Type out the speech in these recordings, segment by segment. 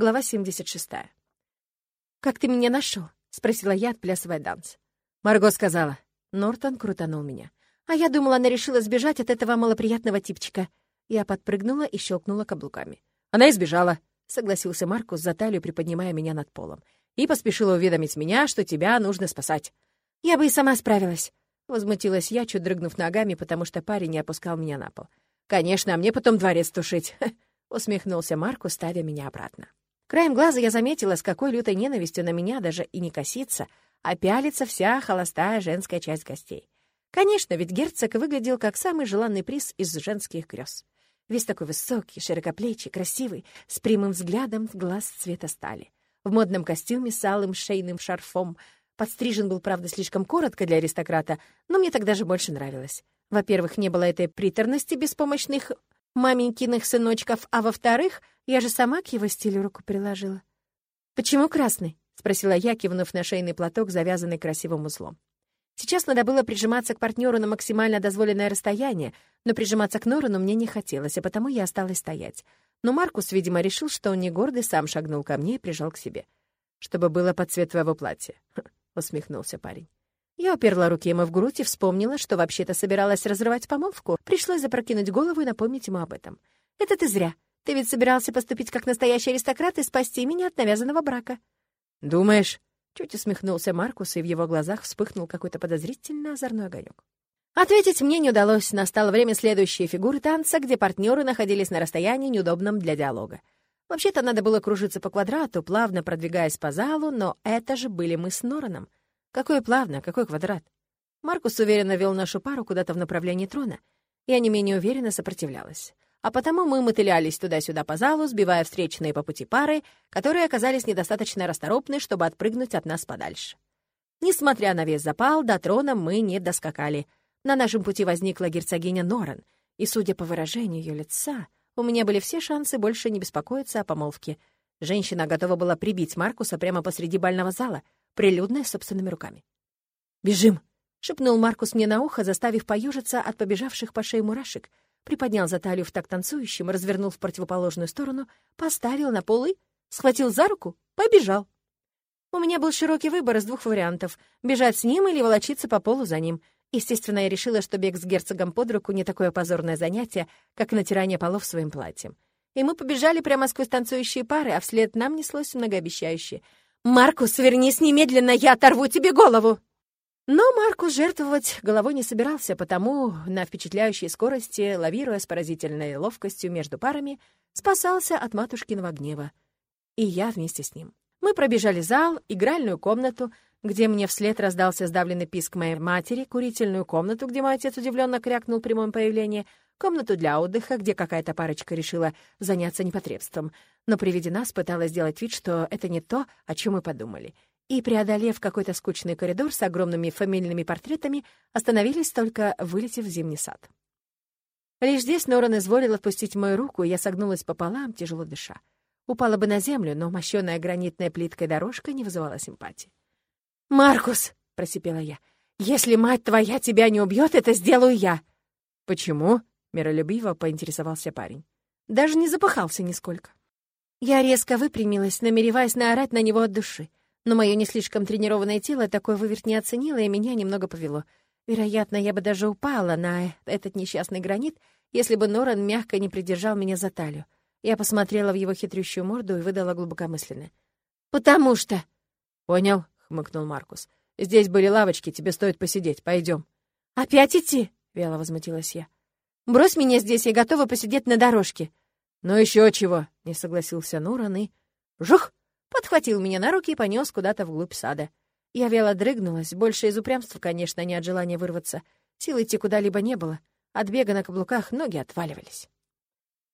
Глава 76. «Как ты меня нашел? спросила я, отплясывая данс. Марго сказала. Нортон крутанул меня. А я думала, она решила сбежать от этого малоприятного типчика. Я подпрыгнула и щелкнула каблуками. Она избежала, согласился Маркус за талию, приподнимая меня над полом. И поспешила уведомить меня, что тебя нужно спасать. Я бы и сама справилась. Возмутилась я, чуть дрыгнув ногами, потому что парень не опускал меня на пол. «Конечно, а мне потом дворец тушить», — усмехнулся Маркус, ставя меня обратно. Краем глаза я заметила, с какой лютой ненавистью на меня даже и не косится, а пялится вся холостая женская часть гостей. Конечно, ведь герцог выглядел как самый желанный приз из женских грез. Весь такой высокий, широкоплечий, красивый, с прямым взглядом глаз цвета стали. В модном костюме с алым шейным шарфом. Подстрижен был, правда, слишком коротко для аристократа, но мне тогда же больше нравилось. Во-первых, не было этой приторности беспомощных маменькиных сыночков, а во-вторых, я же сама к его стилю руку приложила. «Почему красный?» — спросила я, кивнув на шейный платок, завязанный красивым узлом. Сейчас надо было прижиматься к партнеру на максимально дозволенное расстояние, но прижиматься к Норану мне не хотелось, а потому я осталась стоять. Но Маркус, видимо, решил, что он не гордый, сам шагнул ко мне и прижал к себе. «Чтобы было под цвет твоего платья», — усмехнулся парень. Я уперла руки ему в грудь и вспомнила, что вообще-то собиралась разрывать помолвку. Пришлось запрокинуть голову и напомнить ему об этом. «Это ты зря. Ты ведь собирался поступить как настоящий аристократ и спасти меня от навязанного брака». «Думаешь?» Чуть усмехнулся Маркус, и в его глазах вспыхнул какой-то подозрительно озорной огонек. Ответить мне не удалось. Настало время следующей фигуры танца, где партнеры находились на расстоянии, неудобном для диалога. Вообще-то надо было кружиться по квадрату, плавно продвигаясь по залу, но это же были мы с Нораном. Какое плавно, какой квадрат? Маркус уверенно вел нашу пару куда-то в направлении трона. Я не менее уверенно сопротивлялась. А потому мы мотылялись туда-сюда по залу, сбивая встречные по пути пары, которые оказались недостаточно расторопны, чтобы отпрыгнуть от нас подальше. Несмотря на весь запал, до трона мы не доскакали. На нашем пути возникла герцогиня Норан, и, судя по выражению ее лица, у меня были все шансы больше не беспокоиться о помолвке. Женщина готова была прибить Маркуса прямо посреди бального зала — прилюдно собственными руками. «Бежим!» — шепнул Маркус мне на ухо, заставив поюжиться от побежавших по шее мурашек, приподнял за талию в так танцующим, развернул в противоположную сторону, поставил на пол и схватил за руку, побежал. У меня был широкий выбор из двух вариантов — бежать с ним или волочиться по полу за ним. Естественно, я решила, что бег с герцогом под руку не такое позорное занятие, как натирание полов своим платьем. И мы побежали прямо сквозь танцующие пары, а вслед нам неслось многообещающее — «Маркус, вернись немедленно, я оторву тебе голову!» Но Маркус жертвовать головой не собирался, потому на впечатляющей скорости, лавируя с поразительной ловкостью между парами, спасался от матушкиного гнева. И я вместе с ним. Мы пробежали зал, игральную комнату, где мне вслед раздался сдавленный писк моей матери, курительную комнату, где мой отец удивленно крякнул при моем появлении, комнату для отдыха, где какая-то парочка решила заняться непотребством, но при виде нас пыталась сделать вид, что это не то, о чем мы подумали. И, преодолев какой-то скучный коридор с огромными фамильными портретами, остановились только, вылетев в зимний сад. Лишь здесь Норан изволил отпустить мою руку, и я согнулась пополам, тяжело дыша. Упала бы на землю, но мощёная гранитная плиткой дорожка не вызывала симпатии. «Маркус!» — просипела я. «Если мать твоя тебя не убьет, это сделаю я!» «Почему?» — миролюбиво поинтересовался парень. Даже не запыхался нисколько. Я резко выпрямилась, намереваясь наорать на него от души. Но мое не слишком тренированное тело такой выверт не оценило, и меня немного повело. Вероятно, я бы даже упала на этот несчастный гранит, если бы Норан мягко не придержал меня за талию. Я посмотрела в его хитрющую морду и выдала глубокомысленно. «Потому что...» «Понял», — хмыкнул Маркус. «Здесь были лавочки, тебе стоит посидеть. Пойдем. «Опять идти?» — вяло возмутилась я. «Брось меня здесь, я готова посидеть на дорожке». «Ну еще чего!» — не согласился Нуран и... «Жух!» — подхватил меня на руки и понес куда-то вглубь сада. Я вяло дрыгнулась, больше из упрямства, конечно, не от желания вырваться. Сил идти куда-либо не было. От бега на каблуках ноги отваливались.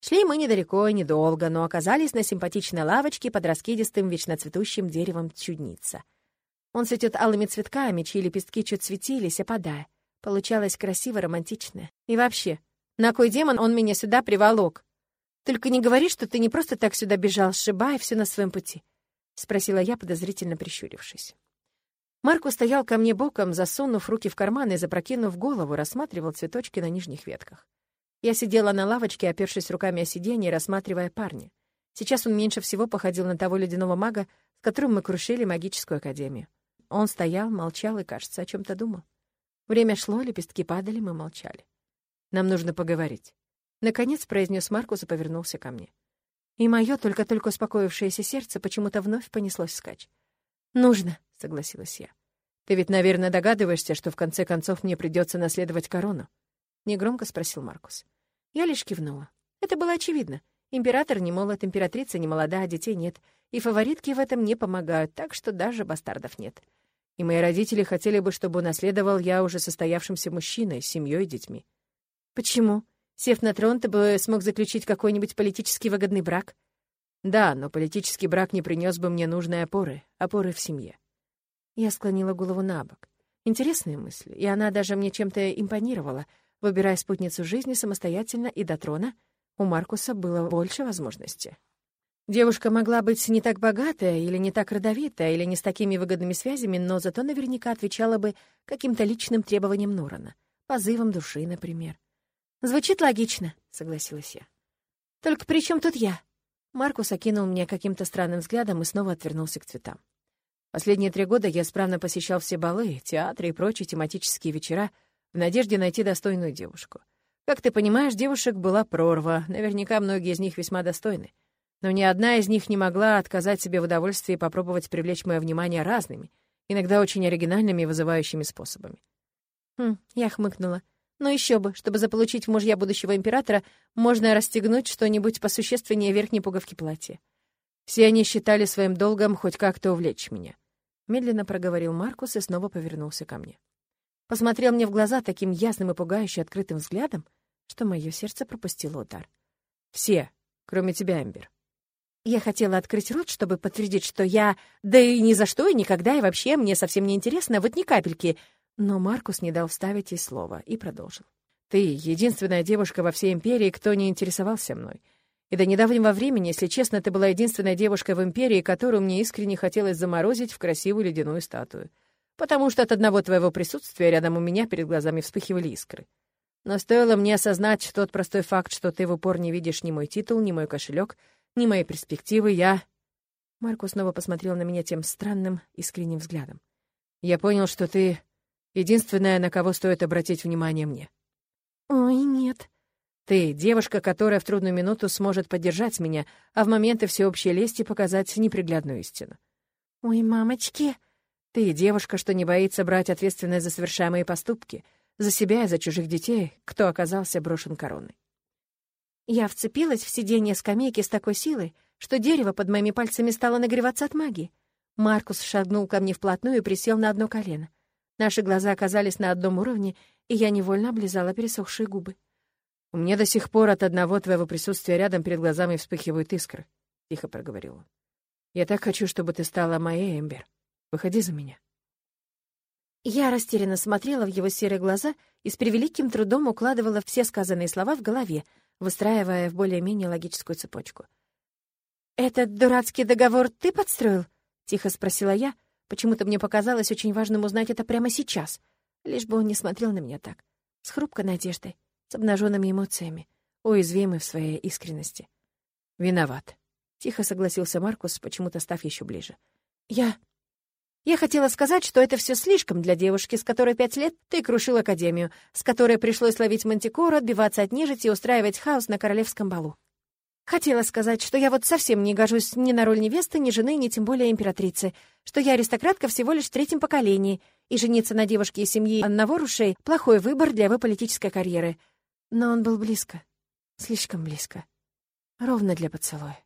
Шли мы недалеко и недолго, но оказались на симпатичной лавочке под раскидистым вечноцветущим деревом чудница. Он цветет алыми цветками, чьи лепестки чуть светились, опадая. Получалось красиво, романтично. И вообще, на кой демон он меня сюда приволок? Только не говори, что ты не просто так сюда бежал, сшибая все на своем пути», — спросила я, подозрительно прищурившись. Марко стоял ко мне боком, засунув руки в карманы и запрокинув голову, рассматривал цветочки на нижних ветках. Я сидела на лавочке, опершись руками о сиденье, рассматривая парня. Сейчас он меньше всего походил на того ледяного мага, с которым мы крушили магическую академию. Он стоял, молчал и, кажется, о чем то думал. Время шло, лепестки падали, мы молчали. «Нам нужно поговорить». Наконец произнес Маркус и повернулся ко мне. И мое только-только успокоившееся сердце почему-то вновь понеслось вскачь. «Нужно», — согласилась я. «Ты ведь, наверное, догадываешься, что в конце концов мне придется наследовать корону?» — негромко спросил Маркус. Я лишь кивнула. Это было очевидно. Император не молод, императрица не молода, а детей нет. И фаворитки в этом не помогают, так что даже бастардов нет. И мои родители хотели бы, чтобы унаследовал я уже состоявшимся мужчиной, семьей и детьми. Почему? Сев на трон, ты бы смог заключить какой-нибудь политически выгодный брак? Да, но политический брак не принес бы мне нужной опоры, опоры в семье. Я склонила голову на бок. Интересные мысли, и она даже мне чем-то импонировала. Выбирая спутницу жизни самостоятельно и до трона — у Маркуса было больше возможностей. Девушка могла быть не так богатая или не так родовитая, или не с такими выгодными связями, но зато наверняка отвечала бы каким-то личным требованиям Норана. Позывом души, например. «Звучит логично», — согласилась я. «Только при чем тут я?» Маркус окинул меня каким-то странным взглядом и снова отвернулся к цветам. Последние три года я справно посещал все балы, театры и прочие тематические вечера в надежде найти достойную девушку — как ты понимаешь, девушек была прорва, наверняка многие из них весьма достойны. Но ни одна из них не могла отказать себе в удовольствии попробовать привлечь мое внимание разными, иногда очень оригинальными и вызывающими способами. Хм, я хмыкнула. Ну еще бы, чтобы заполучить в мужья будущего императора, можно расстегнуть что-нибудь посущественнее верхней пуговки платья. Все они считали своим долгом хоть как-то увлечь меня. Медленно проговорил Маркус и снова повернулся ко мне. Посмотрел мне в глаза таким ясным и пугающе открытым взглядом, что мое сердце пропустило удар. «Все, кроме тебя, Эмбер». Я хотела открыть рот, чтобы подтвердить, что я... Да и ни за что, и никогда, и вообще мне совсем не интересно, вот ни капельки. Но Маркус не дал вставить ей слово и продолжил. «Ты — единственная девушка во всей Империи, кто не интересовался мной. И до недавнего времени, если честно, ты была единственной девушкой в Империи, которую мне искренне хотелось заморозить в красивую ледяную статую. Потому что от одного твоего присутствия рядом у меня перед глазами вспыхивали искры. Но стоило мне осознать тот простой факт, что ты в упор не видишь ни мой титул, ни мой кошелек, ни мои перспективы, я...» Марко снова посмотрел на меня тем странным, искренним взглядом. «Я понял, что ты единственная, на кого стоит обратить внимание мне». «Ой, нет». «Ты — девушка, которая в трудную минуту сможет поддержать меня, а в моменты всеобщей лести показать неприглядную истину». «Ой, мамочки!» «Ты — девушка, что не боится брать ответственность за совершаемые поступки — за себя и за чужих детей, кто оказался брошен короной. Я вцепилась в сиденье скамейки с такой силой, что дерево под моими пальцами стало нагреваться от магии. Маркус шагнул ко мне вплотную и присел на одно колено. Наши глаза оказались на одном уровне, и я невольно облизала пересохшие губы. «У меня до сих пор от одного твоего присутствия рядом перед глазами вспыхивают искры», — тихо проговорил он. «Я так хочу, чтобы ты стала моей, Эмбер. Выходи за меня». Я растерянно смотрела в его серые глаза и с превеликим трудом укладывала все сказанные слова в голове, выстраивая в более-менее логическую цепочку. «Этот дурацкий договор ты подстроил?» — тихо спросила я. Почему-то мне показалось очень важным узнать это прямо сейчас, лишь бы он не смотрел на меня так, с хрупкой надеждой, с обнаженными эмоциями, уязвимый в своей искренности. «Виноват», — тихо согласился Маркус, почему-то став еще ближе. «Я... Я хотела сказать, что это все слишком для девушки, с которой пять лет ты крушил академию, с которой пришлось ловить мантикору, отбиваться от нежити и устраивать хаос на королевском балу. Хотела сказать, что я вот совсем не гожусь ни на роль невесты, ни жены, ни тем более императрицы, что я аристократка всего лишь в третьем поколении, и жениться на девушке из семьи Аннаворушей — плохой выбор для его политической карьеры. Но он был близко, слишком близко, ровно для поцелуя.